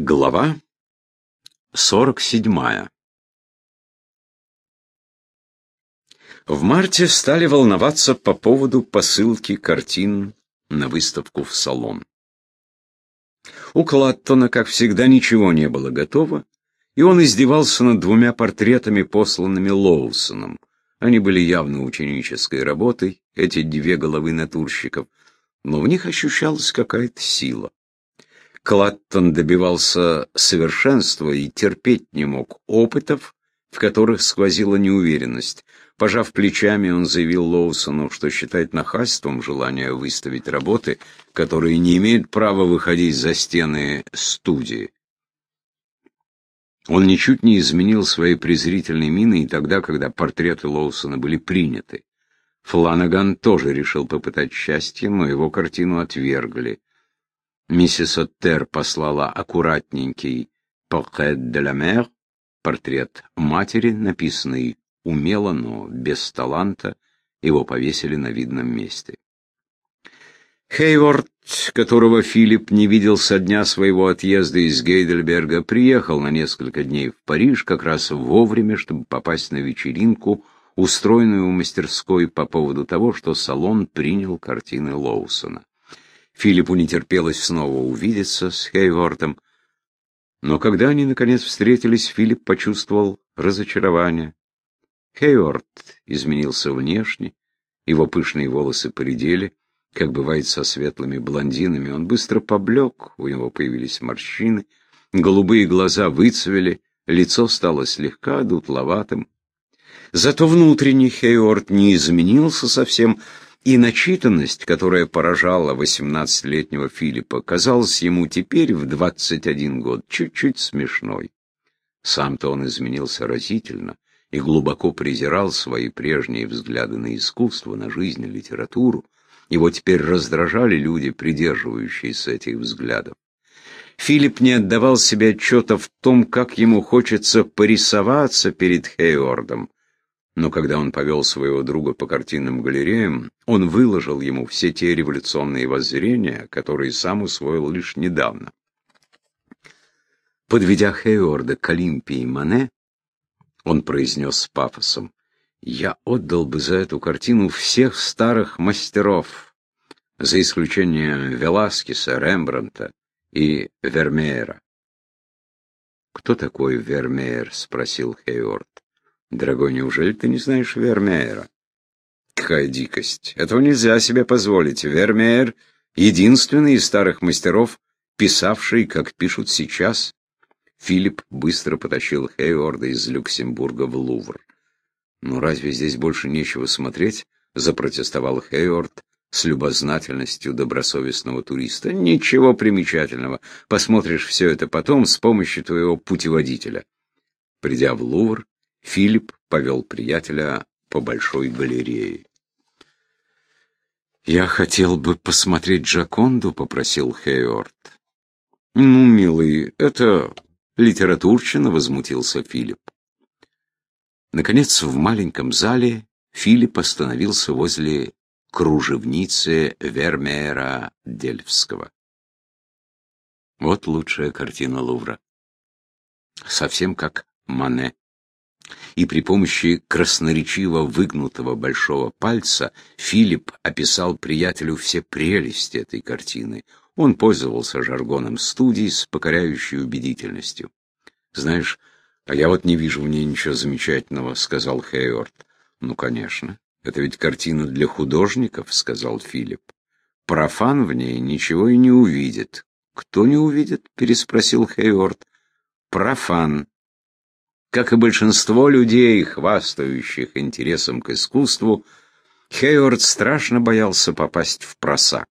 Глава 47 В марте стали волноваться по поводу посылки картин на выставку в салон. У Клаттона, как всегда, ничего не было готово, и он издевался над двумя портретами, посланными Лоусоном. Они были явно ученической работой, эти две головы натурщиков, но в них ощущалась какая-то сила. Клаттон добивался совершенства и терпеть не мог опытов, в которых сквозила неуверенность. Пожав плечами, он заявил Лоусону, что считает нахальством желание выставить работы, которые не имеют права выходить за стены студии. Он ничуть не изменил своей презрительной мины и тогда, когда портреты Лоусона были приняты. Фланаган тоже решил попытать счастье, но его картину отвергли. Миссис Оттер послала аккуратненький «Портрет де ла мэр», портрет матери, написанный умело, но без таланта, его повесили на видном месте. Хейворд, которого Филипп не видел со дня своего отъезда из Гейдельберга, приехал на несколько дней в Париж как раз вовремя, чтобы попасть на вечеринку, устроенную у мастерской по поводу того, что салон принял картины Лоусона. Филиппу не терпелось снова увидеться с Хейвортом. Но когда они, наконец, встретились, Филипп почувствовал разочарование. Хейворт изменился внешне, его пышные волосы поредели, как бывает со светлыми блондинами. Он быстро поблек, у него появились морщины, голубые глаза выцвели, лицо стало слегка дутловатым. Зато внутренний Хейворт не изменился совсем, и начитанность, которая поражала восемнадцатилетнего Филиппа, казалась ему теперь в двадцать один год чуть-чуть смешной. Сам-то он изменился разительно и глубоко презирал свои прежние взгляды на искусство, на жизнь и литературу. Его теперь раздражали люди, придерживающиеся этих взглядов. Филипп не отдавал себе отчета в том, как ему хочется порисоваться перед Хейордом, но когда он повел своего друга по картинным галереям, он выложил ему все те революционные воззрения, которые сам усвоил лишь недавно. Подведя Хейорда к Олимпии Мане, он произнес с пафосом, «Я отдал бы за эту картину всех старых мастеров, за исключением Веласкеса, Рембранта и Вермеера». «Кто такой Вермеер?» — спросил Хейорд. Дорогой, неужели ты не знаешь Вермеера? Какая дикость. Этого нельзя себе позволить. Вермеер — единственный из старых мастеров, писавший, как пишут сейчас. Филипп быстро потащил Хейворда из Люксембурга в Лувр. «Ну разве здесь больше нечего смотреть?» — запротестовал Хейворд с любознательностью добросовестного туриста. «Ничего примечательного. Посмотришь все это потом с помощью твоего путеводителя». Придя в Лувр, Филипп повел приятеля по большой галерее. «Я хотел бы посмотреть Джаконду», — попросил Хейорд. «Ну, милый, это литературщина», — возмутился Филипп. Наконец, в маленьком зале Филипп остановился возле кружевницы Вермеера Дельфского. Вот лучшая картина Лувра. Совсем как Мане и при помощи красноречиво выгнутого большого пальца Филипп описал приятелю все прелести этой картины. Он пользовался жаргоном студии с покоряющей убедительностью. «Знаешь, а я вот не вижу в ней ничего замечательного», — сказал Хейворд. «Ну, конечно. Это ведь картина для художников», — сказал Филипп. «Профан в ней ничего и не увидит». «Кто не увидит?» — переспросил Хейворд. «Профан», как и большинство людей, хвастающих интересом к искусству, Хейвард страшно боялся попасть в просак.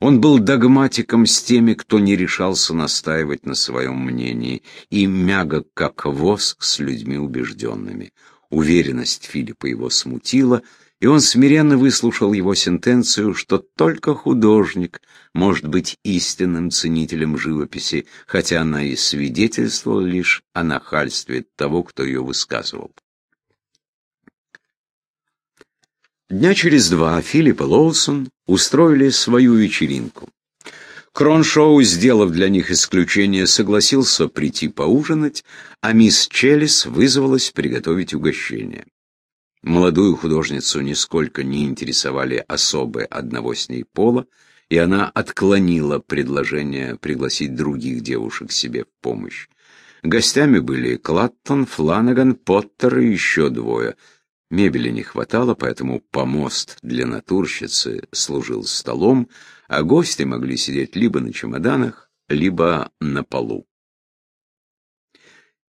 Он был догматиком с теми, кто не решался настаивать на своем мнении, и мягок, как воск, с людьми убежденными. Уверенность Филиппа его смутила, и он смиренно выслушал его сентенцию, что только художник может быть истинным ценителем живописи, хотя она и свидетельствовала лишь о нахальстве того, кто ее высказывал. Дня через два Филипп и Лоусон устроили свою вечеринку. Кроншоу, сделав для них исключение, согласился прийти поужинать, а мисс Челлис вызвалась приготовить угощение. Молодую художницу нисколько не интересовали особы одного с ней пола, и она отклонила предложение пригласить других девушек себе в помощь. Гостями были Клаттон, Фланаган, Поттер и еще двое. Мебели не хватало, поэтому помост для натурщицы служил столом, а гости могли сидеть либо на чемоданах, либо на полу.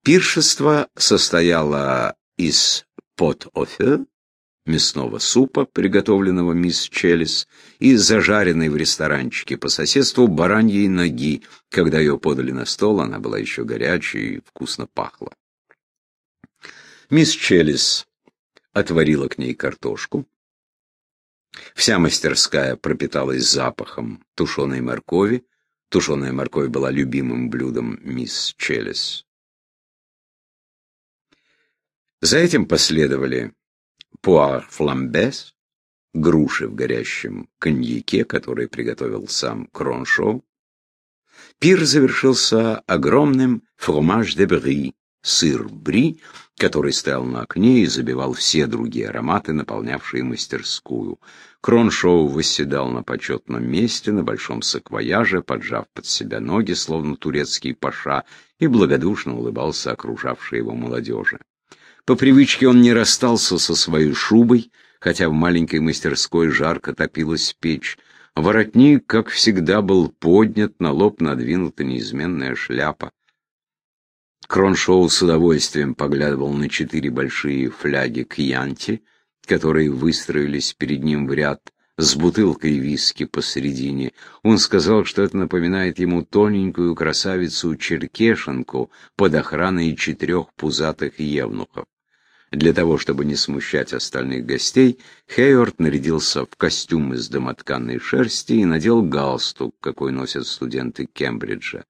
Пиршество состояло из пот-офе, мясного супа, приготовленного мисс Челлис, и зажаренной в ресторанчике по соседству бараньей ноги. Когда ее подали на стол, она была еще горячей и вкусно пахла. Мисс Челлис отварила к ней картошку. Вся мастерская пропиталась запахом тушеной моркови. Тушеная морковь была любимым блюдом мисс Челлис. За этим последовали пуар фламбес, груши в горящем коньяке, который приготовил сам Кроншоу. Пир завершился огромным фромаж де бри, сыр бри, который стоял на окне и забивал все другие ароматы, наполнявшие мастерскую. Кроншоу восседал на почетном месте, на большом саквояже, поджав под себя ноги, словно турецкий паша, и благодушно улыбался окружавшей его молодежи. По привычке он не расстался со своей шубой, хотя в маленькой мастерской жарко топилась печь. Воротник, как всегда, был поднят, на лоб надвинута неизменная шляпа. Кроншоу с удовольствием поглядывал на четыре большие фляги кьянти, которые выстроились перед ним в ряд, с бутылкой виски посередине. Он сказал, что это напоминает ему тоненькую красавицу-черкешенку под охраной четырех пузатых евнухов. Для того, чтобы не смущать остальных гостей, Хейворд нарядился в костюм из домотканной шерсти и надел галстук, какой носят студенты Кембриджа.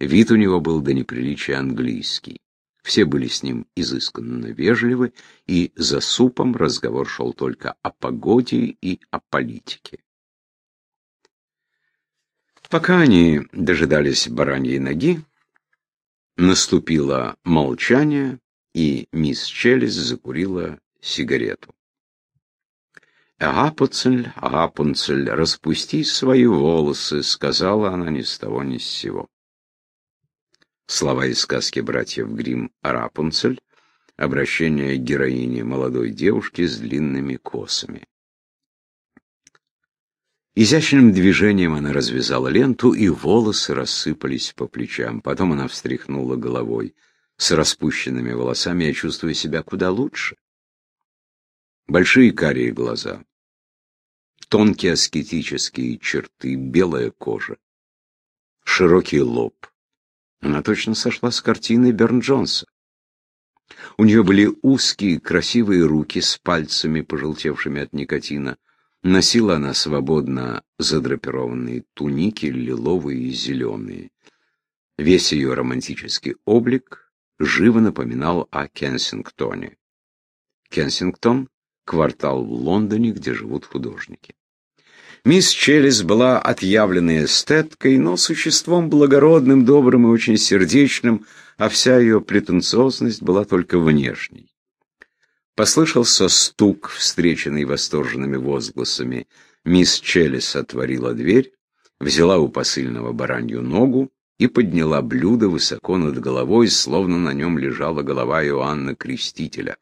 Вид у него был до неприличия английский. Все были с ним изысканно вежливы, и за супом разговор шел только о погоде и о политике. Пока они дожидались бараньей ноги, наступило молчание, и мисс Челлис закурила сигарету. «Рапунцель, Рапунцель, распусти свои волосы», — сказала она ни с того ни с сего. Слова из сказки братьев Гримм «Рапунцель» — обращение к героине молодой девушки с длинными косами. Изящным движением она развязала ленту, и волосы рассыпались по плечам. Потом она встряхнула головой — с распущенными волосами я чувствую себя куда лучше. Большие карие глаза, тонкие аскетические черты, белая кожа, широкий лоб. Она точно сошла с картины Берн-Джонса. У нее были узкие, красивые руки с пальцами, пожелтевшими от никотина. Носила она свободно задрапированные туники, лиловые и зеленые. Весь ее романтический облик живо напоминал о Кенсингтоне. Кенсингтон — квартал в Лондоне, где живут художники. Мисс Челлис была отъявленной эстеткой, но существом благородным, добрым и очень сердечным, а вся ее претенциозность была только внешней. Послышался стук, встреченный восторженными возгласами. Мисс Челлис отворила дверь, взяла у посыльного баранью ногу и подняла блюдо высоко над головой, словно на нем лежала голова Иоанна Крестителя.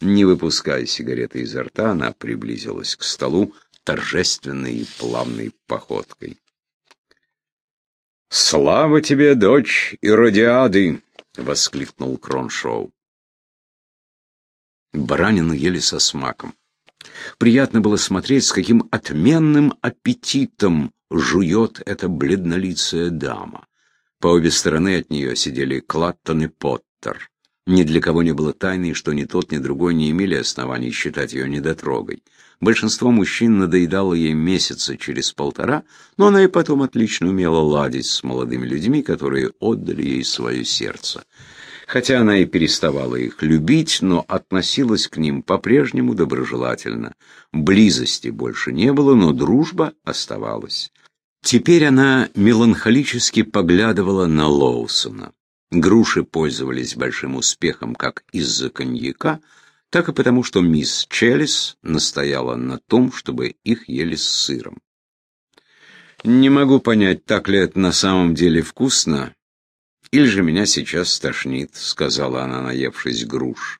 Не выпуская сигареты изо рта, она приблизилась к столу торжественной и плавной походкой. «Слава тебе, дочь Иродиады!» — воскликнул Кроншоу. Баранину ели со смаком. Приятно было смотреть, с каким отменным аппетитом жует эта бледнолицая дама. По обе стороны от нее сидели Клаттон и Поттер. Ни для кого не было тайной, что ни тот, ни другой не имели оснований считать ее недотрогой. Большинство мужчин надоедало ей месяца через полтора, но она и потом отлично умела ладить с молодыми людьми, которые отдали ей свое сердце. Хотя она и переставала их любить, но относилась к ним по-прежнему доброжелательно. Близости больше не было, но дружба оставалась. Теперь она меланхолически поглядывала на Лоусона. Груши пользовались большим успехом как из-за коньяка, так и потому, что мисс Челлис настояла на том, чтобы их ели с сыром. Не могу понять, так ли это на самом деле вкусно, или же меня сейчас стошнит, сказала она, наевшись груш.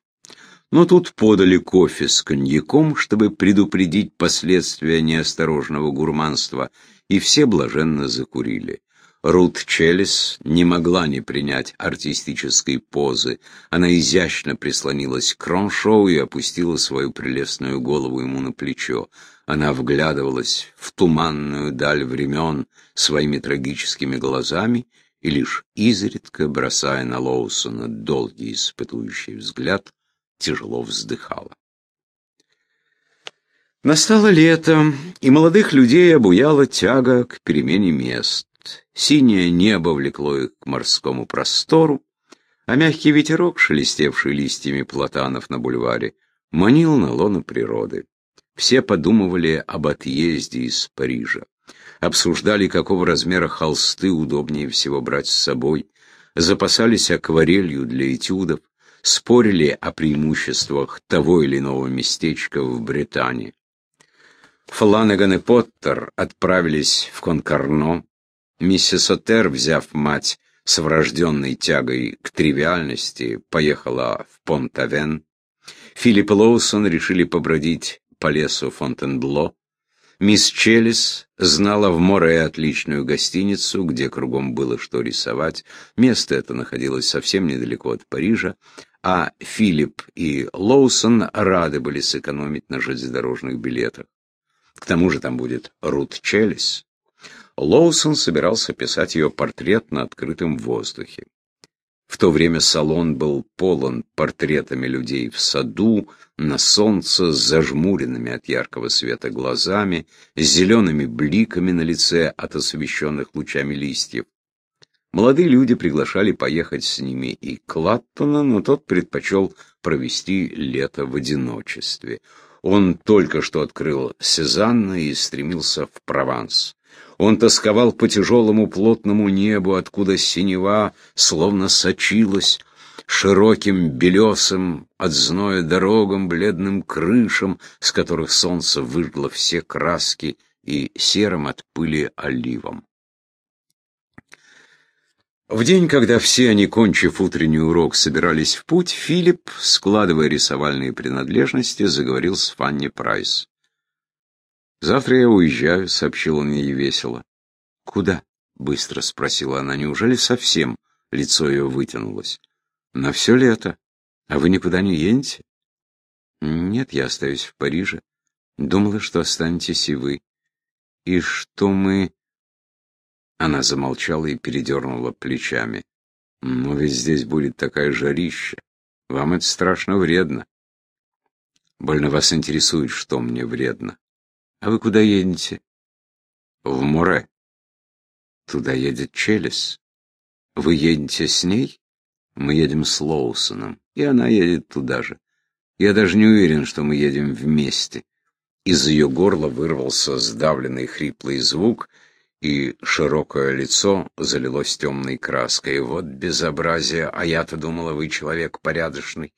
Но тут подали кофе с коньяком, чтобы предупредить последствия неосторожного гурманства, и все блаженно закурили. Рут Челлис не могла не принять артистической позы. Она изящно прислонилась к Кроншоу и опустила свою прелестную голову ему на плечо. Она вглядывалась в туманную даль времен своими трагическими глазами и лишь изредка, бросая на Лоусона долгий испытующий взгляд, тяжело вздыхала. Настало лето, и молодых людей обуяла тяга к перемене мест. Синее небо влекло их к морскому простору, а мягкий ветерок, шелестевший листьями платанов на бульваре, манил на лоно природы. Все подумывали об отъезде из Парижа. Обсуждали, какого размера холсты удобнее всего брать с собой, запасались акварелью для этюдов, спорили о преимуществах того или иного местечка в Британии. Фланаган и Поттер отправились в Конкарно. Миссис Отер, взяв мать с врожденной тягой к тривиальности, поехала в Понт-Авен. Филипп Лоусон решили побродить по лесу Фонтенбло. Мисс Челлис знала в море отличную гостиницу, где кругом было что рисовать. Место это находилось совсем недалеко от Парижа, а Филипп и Лоусон рады были сэкономить на железнодорожных билетах. К тому же там будет Рут Челлис. Лоусон собирался писать ее портрет на открытом воздухе. В то время салон был полон портретами людей в саду, на солнце, с зажмуренными от яркого света глазами, с зелеными бликами на лице от освещенных лучами листьев. Молодые люди приглашали поехать с ними и Клаттона, но тот предпочел провести лето в одиночестве. Он только что открыл Сезанна и стремился в Прованс. Он тосковал по тяжелому плотному небу, откуда синева словно сочилась, широким белесым от зноя дорогам, бледным крышам, с которых солнце выжгло все краски, и серым от пыли оливом. В день, когда все они, кончив утренний урок, собирались в путь, Филипп, складывая рисовальные принадлежности, заговорил с Фанни Прайс. «Завтра я уезжаю», — сообщил он ей весело. «Куда?» — быстро спросила она. «Неужели совсем?» — лицо ее вытянулось. «На все лето. А вы никуда не едете?» «Нет, я остаюсь в Париже. Думала, что останетесь и вы. И что мы...» Она замолчала и передернула плечами. «Но ведь здесь будет такая жарища. Вам это страшно вредно. Больно вас интересует, что мне вредно. А вы куда едете?» «В море. Туда едет Челес. Вы едете с ней? Мы едем с Лоусоном, и она едет туда же. Я даже не уверен, что мы едем вместе». Из ее горла вырвался сдавленный хриплый звук — и широкое лицо залилось темной краской. Вот безобразие, а я-то думала, вы человек порядочный.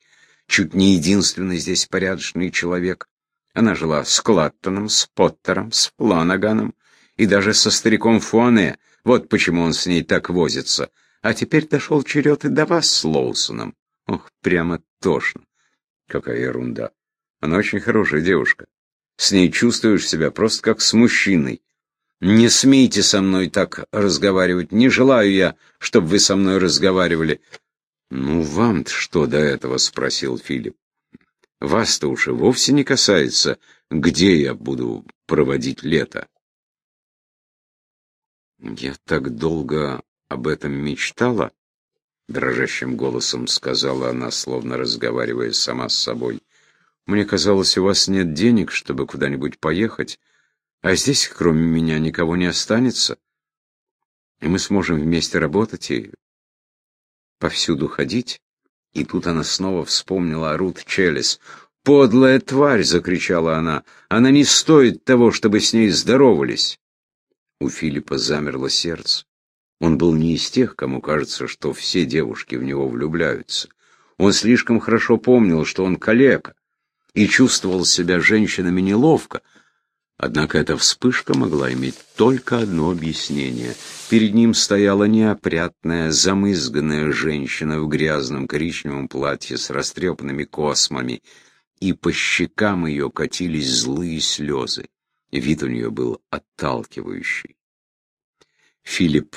Чуть не единственный здесь порядочный человек. Она жила с Клаттоном, с Поттером, с Фланаганом и даже со стариком Фуане. Вот почему он с ней так возится. А теперь дошел черед и до вас с Лоусоном. Ох, прямо тошно. Какая ерунда. Она очень хорошая девушка. С ней чувствуешь себя просто как с мужчиной. Не смейте со мной так разговаривать. Не желаю я, чтобы вы со мной разговаривали. Ну, вам-то что до этого? спросил Филипп. Вас-то уж и вовсе не касается, где я буду проводить лето. Я так долго об этом мечтала, дрожащим голосом сказала она, словно разговаривая сама с собой. Мне казалось, у вас нет денег, чтобы куда-нибудь поехать. А здесь, кроме меня, никого не останется. И мы сможем вместе работать и повсюду ходить. И тут она снова вспомнила о Рут Челлис. «Подлая тварь!» — закричала она. «Она не стоит того, чтобы с ней здоровались!» У Филиппа замерло сердце. Он был не из тех, кому кажется, что все девушки в него влюбляются. Он слишком хорошо помнил, что он калека, и чувствовал себя женщинами неловко. Однако эта вспышка могла иметь только одно объяснение. Перед ним стояла неопрятная, замызганная женщина в грязном коричневом платье с растрепанными космами, и по щекам ее катились злые слезы. Вид у нее был отталкивающий. Филипп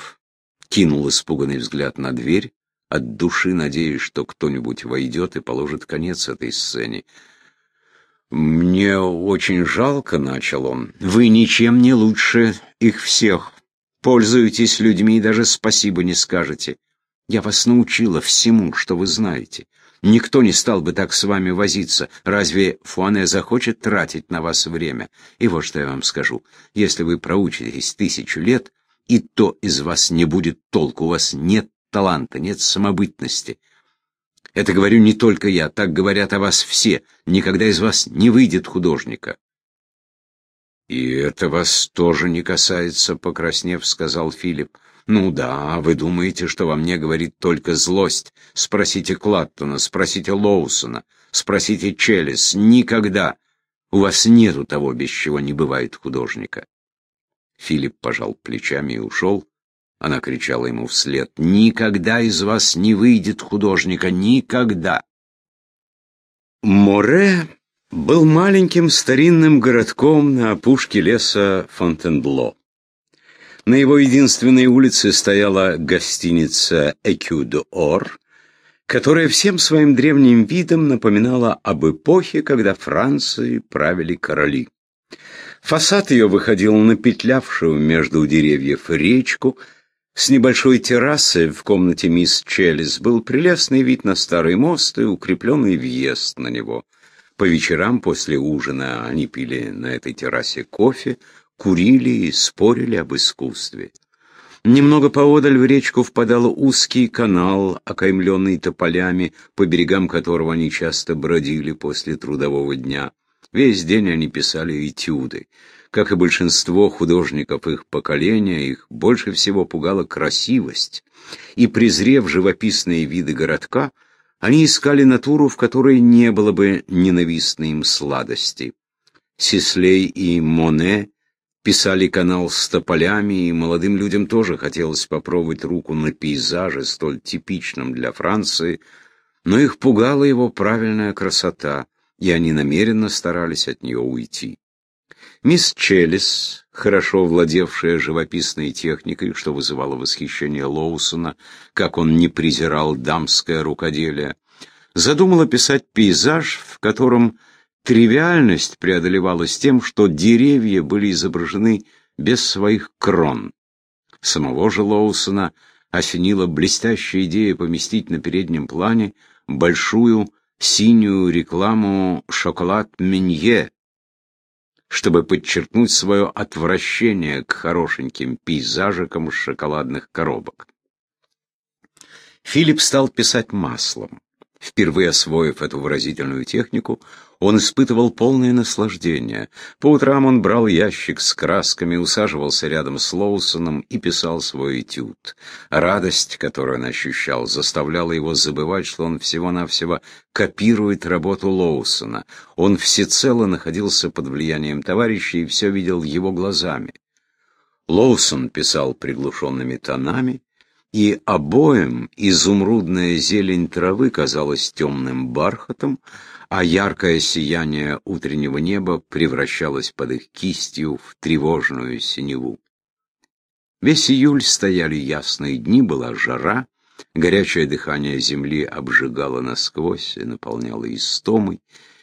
кинул испуганный взгляд на дверь, от души надеясь, что кто-нибудь войдет и положит конец этой сцене. «Мне очень жалко», — начал он. «Вы ничем не лучше их всех. Пользуетесь людьми и даже спасибо не скажете. Я вас научила всему, что вы знаете. Никто не стал бы так с вами возиться. Разве Фуане захочет тратить на вас время? И вот что я вам скажу. Если вы проучитесь тысячу лет, и то из вас не будет толку, у вас нет таланта, нет самобытности. Это говорю не только я, так говорят о вас все. Никогда из вас не выйдет художника. «И это вас тоже не касается», — покраснев, сказал Филипп. «Ну да, вы думаете, что во мне говорит только злость. Спросите Клаттона, спросите Лоусона, спросите Челлис. Никогда. У вас нету того, без чего не бывает художника». Филипп пожал плечами и ушел. Она кричала ему вслед. «Никогда из вас не выйдет художника! Никогда!» Море был маленьким старинным городком на опушке леса Фонтенбло. На его единственной улице стояла гостиница «Экю де Ор», которая всем своим древним видом напоминала об эпохе, когда Францией правили короли. Фасад ее выходил на петлявшую между деревьев речку, с небольшой террасы в комнате мисс Челлис был прелестный вид на старый мост и укрепленный въезд на него. По вечерам после ужина они пили на этой террасе кофе, курили и спорили об искусстве. Немного поодаль в речку впадал узкий канал, окаймленный тополями, по берегам которого они часто бродили после трудового дня. Весь день они писали этюды. Как и большинство художников их поколения, их больше всего пугала красивость, и, презрев живописные виды городка, они искали натуру, в которой не было бы ненавистной им сладости. Сислей и Моне писали канал с тополями, и молодым людям тоже хотелось попробовать руку на пейзаже, столь типичном для Франции, но их пугала его правильная красота, и они намеренно старались от нее уйти. Мисс Челлис, хорошо владевшая живописной техникой, что вызывало восхищение Лоусона, как он не презирал дамское рукоделие, задумала писать пейзаж, в котором тривиальность преодолевалась тем, что деревья были изображены без своих крон. Самого же Лоусона осенила блестящая идея поместить на переднем плане большую синюю рекламу «Шоколад Менье», чтобы подчеркнуть свое отвращение к хорошеньким пейзажикам шоколадных коробок. Филипп стал писать маслом. Впервые освоив эту выразительную технику, он испытывал полное наслаждение. По утрам он брал ящик с красками, усаживался рядом с Лоусоном и писал свой этюд. Радость, которую он ощущал, заставляла его забывать, что он всего-навсего копирует работу Лоусона. Он всецело находился под влиянием товарища и все видел его глазами. Лоусон писал приглушенными тонами, и обоим изумрудная зелень травы казалась темным бархатом, а яркое сияние утреннего неба превращалось под их кистью в тревожную синеву. Весь июль стояли ясные дни, была жара, горячее дыхание земли обжигало насквозь и наполняло истомой.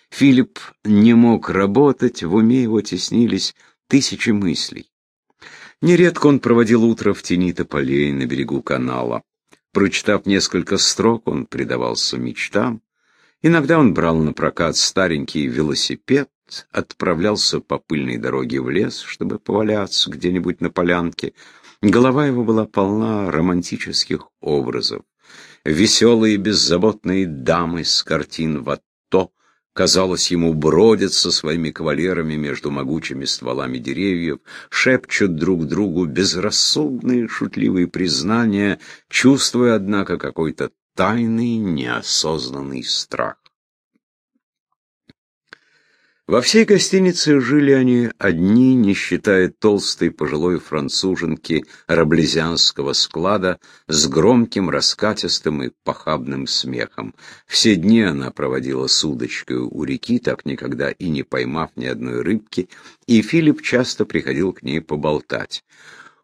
Филипп не мог работать, в уме его теснились тысячи мыслей. Нередко он проводил утро в тени тополей на берегу канала. Прочитав несколько строк, он предавался мечтам. Иногда он брал на прокат старенький велосипед, отправлялся по пыльной дороге в лес, чтобы поваляться где-нибудь на полянке. Голова его была полна романтических образов. Веселые беззаботные дамы с картин Ватто, казалось ему, бродят со своими кавалерами между могучими стволами деревьев, шепчут друг другу безрассудные шутливые признания, чувствуя, однако, какой-то тайный неосознанный страх. Во всей гостинице жили они одни, не считая толстой пожилой француженки раблезианского склада с громким, раскатистым и похабным смехом. Все дни она проводила с удочкой у реки, так никогда и не поймав ни одной рыбки, и Филипп часто приходил к ней поболтать.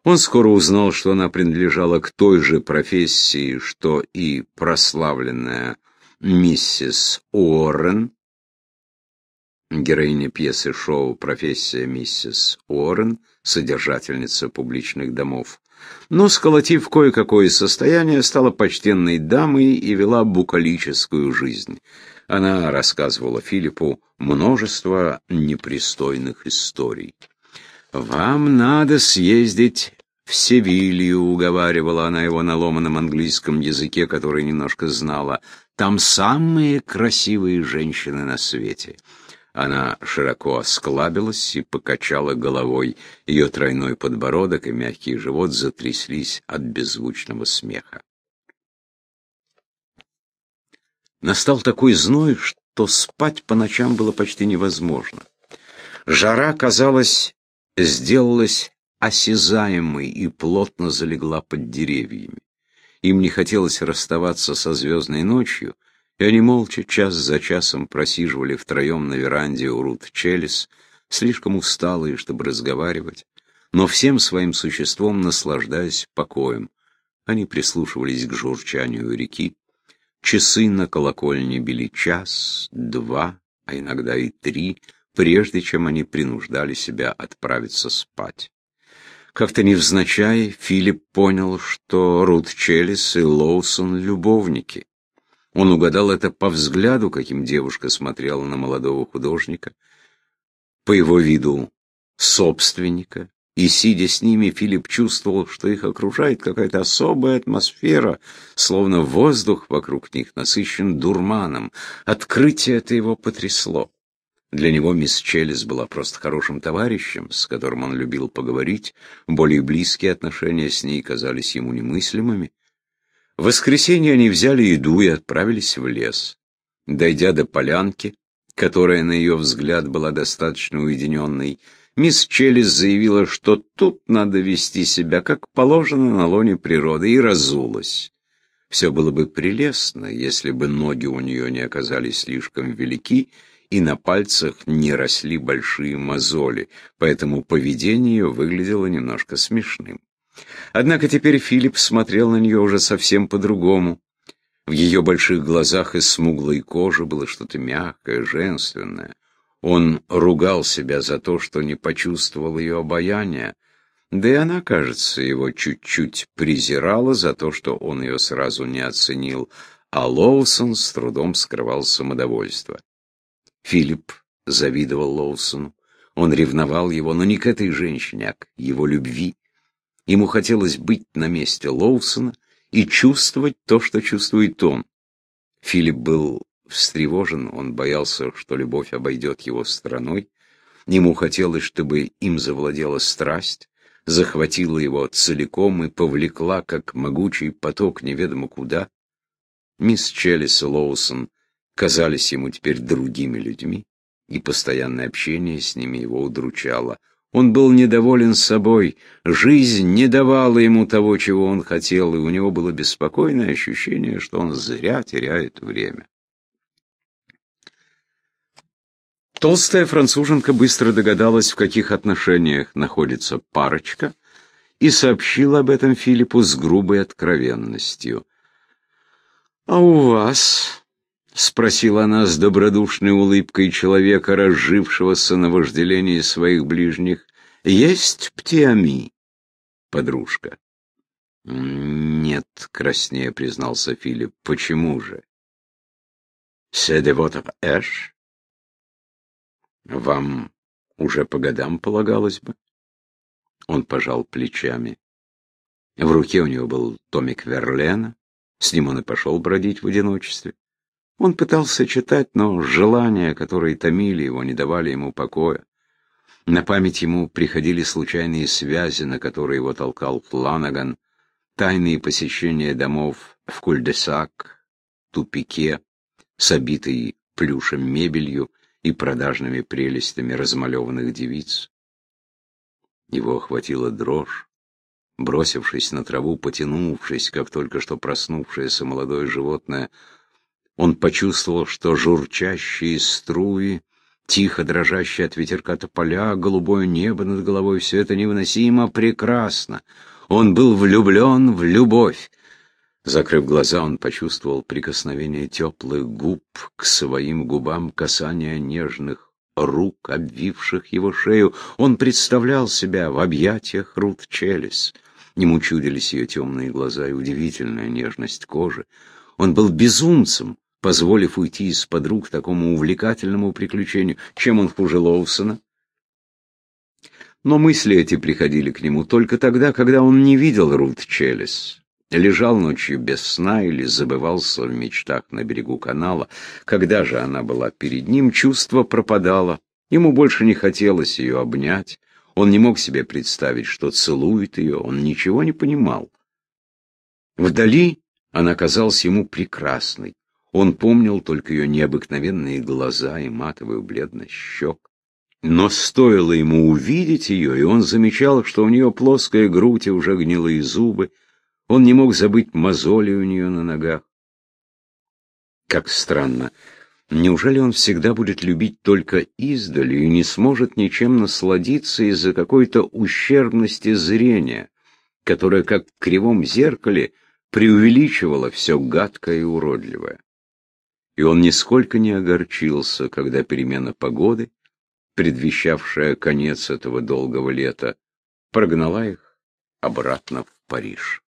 Он скоро узнал, что она принадлежала к той же профессии, что и прославленная миссис Уоррен, Героиня пьесы шоу «Профессия миссис Уоррен», содержательница публичных домов. Но, сколотив кое-какое состояние, стала почтенной дамой и вела букалическую жизнь. Она рассказывала Филиппу множество непристойных историй. «Вам надо съездить в Севилью», — уговаривала она его на ломаном английском языке, который немножко знала. «Там самые красивые женщины на свете». Она широко осклабилась и покачала головой. Ее тройной подбородок и мягкий живот затряслись от беззвучного смеха. Настал такой зной, что спать по ночам было почти невозможно. Жара, казалось, сделалась осязаемой и плотно залегла под деревьями. Им не хотелось расставаться со звездной ночью, и они молча час за часом просиживали втроем на веранде у Рут Челлис, слишком усталые, чтобы разговаривать, но всем своим существом наслаждаясь покоем. Они прислушивались к журчанию реки. Часы на колокольне били час, два, а иногда и три, прежде чем они принуждали себя отправиться спать. Как-то невзначай Филипп понял, что Рут Челлис и Лоусон — любовники. Он угадал это по взгляду, каким девушка смотрела на молодого художника, по его виду собственника, и, сидя с ними, Филипп чувствовал, что их окружает какая-то особая атмосфера, словно воздух вокруг них насыщен дурманом. Открытие это его потрясло. Для него мисс Челлис была просто хорошим товарищем, с которым он любил поговорить, более близкие отношения с ней казались ему немыслимыми. В воскресенье они взяли еду и отправились в лес. Дойдя до полянки, которая, на ее взгляд, была достаточно уединенной, мисс Челлис заявила, что тут надо вести себя, как положено на лоне природы, и разулась. Все было бы прелестно, если бы ноги у нее не оказались слишком велики, и на пальцах не росли большие мозоли, поэтому поведение ее выглядело немножко смешным. Однако теперь Филипп смотрел на нее уже совсем по-другому. В ее больших глазах из смуглой кожи было что-то мягкое, женственное. Он ругал себя за то, что не почувствовал ее обаяния, да и она, кажется, его чуть-чуть презирала за то, что он ее сразу не оценил, а Лоусон с трудом скрывал самодовольство. Филипп завидовал Лоусону. Он ревновал его, но не к этой женщине, а к его любви. Ему хотелось быть на месте Лоусона и чувствовать то, что чувствует он. Филипп был встревожен, он боялся, что любовь обойдет его стороной. Ему хотелось, чтобы им завладела страсть, захватила его целиком и повлекла, как могучий поток неведомо куда. Мисс Челлис и Лоусон казались ему теперь другими людьми, и постоянное общение с ними его удручало. Он был недоволен собой, жизнь не давала ему того, чего он хотел, и у него было беспокойное ощущение, что он зря теряет время. Толстая француженка быстро догадалась, в каких отношениях находится парочка, и сообщила об этом Филиппу с грубой откровенностью. «А у вас — спросила она с добродушной улыбкой человека, разжившегося на вожделении своих ближних. — Есть птиами, подружка? — Нет, — краснее признался Филипп. — Почему же? — votre âge? Вам уже по годам полагалось бы? Он пожал плечами. В руке у него был томик Верлена, с ним он и пошел бродить в одиночестве. Он пытался читать, но желания, которые томили его, не давали ему покоя. На память ему приходили случайные связи, на которые его толкал Фланаган, тайные посещения домов в Кульдесак, тупике, с обитой плюшем мебелью и продажными прелестями размалеванных девиц. Его охватила дрожь. Бросившись на траву, потянувшись, как только что проснувшееся молодое животное, он почувствовал, что журчащие струи, тихо дрожащие от ветерка тополя, голубое небо над головой — все это невыносимо прекрасно. Он был влюблен в любовь. Закрыв глаза, он почувствовал прикосновение теплых губ к своим губам, касание нежных рук, обвивших его шею. Он представлял себя в объятиях Рут Челлис. Ему чудились ее темные глаза и удивительная нежность кожи. Он был безумцем, позволив уйти из-под рук такому увлекательному приключению. Чем он хуже Лоусона? Но мысли эти приходили к нему только тогда, когда он не видел Рут Челлис. Лежал ночью без сна или забывался в мечтах на берегу канала. Когда же она была перед ним, чувство пропадало. Ему больше не хотелось ее обнять. Он не мог себе представить, что целует ее. Он ничего не понимал. Вдали она казалась ему прекрасной. Он помнил только ее необыкновенные глаза и матовую бледность щек. Но стоило ему увидеть ее, и он замечал, что у нее плоская грудь и уже гнилые зубы. Он не мог забыть мозоли у нее на ногах. Как странно. Неужели он всегда будет любить только издали и не сможет ничем насладиться из-за какой-то ущербности зрения, которая, как в кривом зеркале, преувеличивала все гадкое и уродливое? И он нисколько не огорчился, когда перемена погоды предвещавшая конец этого долгого лета, прогнала их обратно в Париж.